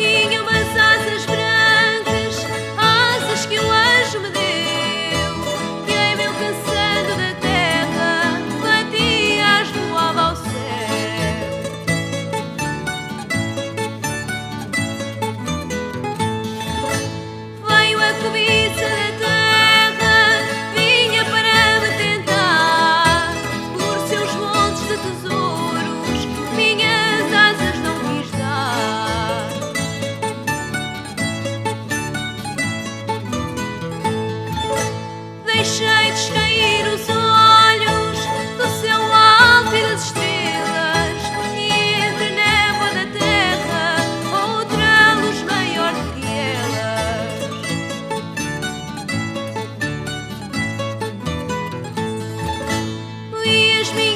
tinha umas asas brancas, asas que o anjo me deu. push me